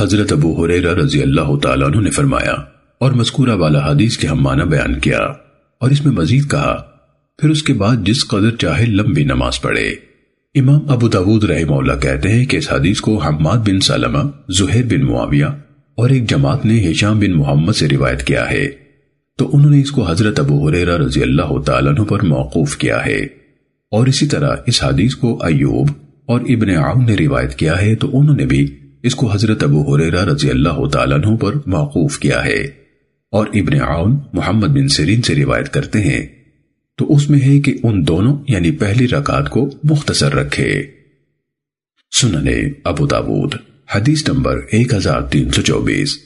حضرت ابو حریرہ رضی اللہ تعالیٰ عنہ نے فرمایا، اور مذکورہ والا حدیث کے ہم معنی بیان کیا، اور اس میں مزید کہا، پھر اس کے بعد جس قدر چاہے لمبی نماز پڑھے۔ امام ابو داود رحمہ اللہ کہتے ہیں کہ اس حدیث کو حماد بن سلمہ، زہیر بن معاویہ اور ایک جماعت نے ہشام بن محمد سے روایت کیا ہے۔ تو انہوں نے اس کو حضرت ابو حریرہ رضی اللہ تعالیٰ عنہ پر موقوف کیا ہے۔ اور اسی طرح اس حدیث کو ایوب اور ابن عون نے روایت کیا ہے، تو انہوں نے بھی اس کو حضرت ابو حریرہ رضی اللہ تعالیٰ عنہ پر موقوف کیا ہے اور ابن عون محمد بن سرین سے روایت کرتے ہیں۔ تو اس میں ہے کہ ان دونوں یعنی پہلی رکعت کو مختصر رکھے۔ سننے ابو تابوت حدیث نمبر 1324